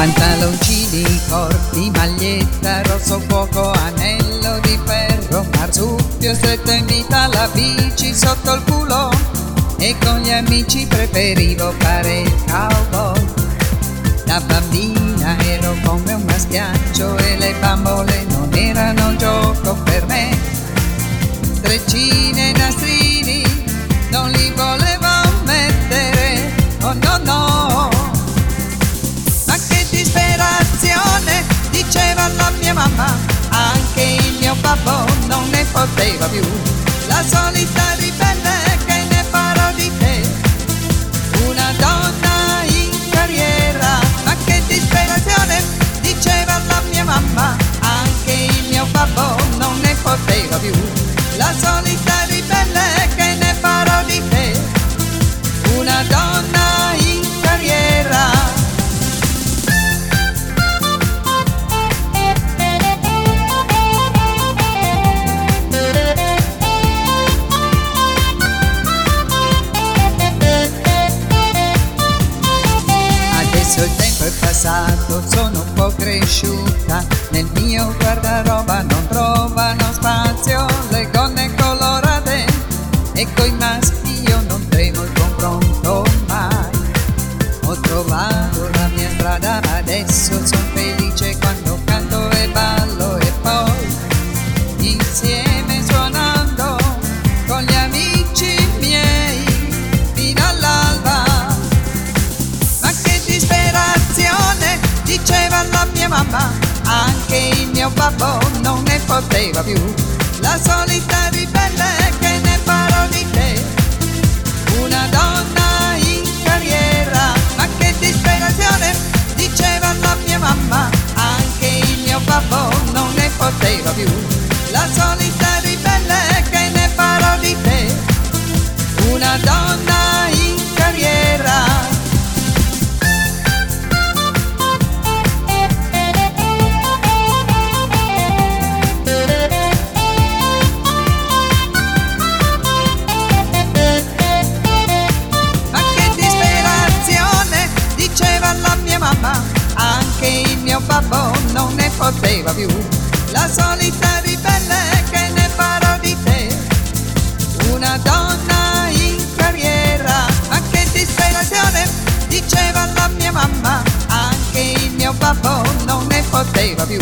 Pantaloncini corti, maglietta, rosso fuoco, anello di ferro, marsupio, stretto in vita la bici sotto il culo e con gli amici preferivo fare il cowboy. Da bambina ero come un maschiaccio e le bambole non erano gioco per me. Treccine e babbo non ne poteva più. La solita ribelle che ne farò di te, una donna in carriera. Ma che disperazione, diceva la mia mamma, anche il mio babbo non ne poteva più. La solita è passato, sono un po' cresciuta, nel mio guardaroba non trovano spazio le gonne colorate e coi maschi mamma, anche il mio babbo non ne poteva più. La solita ribelle che ne farò di te, una donna in carriera. Ma che disperazione, diceva la mia mamma, anche il mio babbo non ne poteva più. La solita ribelle che ne farò di te, una donna babbo non ne poteva più. La solita ribelle che ne farò di te, una donna in carriera. Ma che disperazione, diceva la mia mamma, anche il mio babbo non ne poteva più.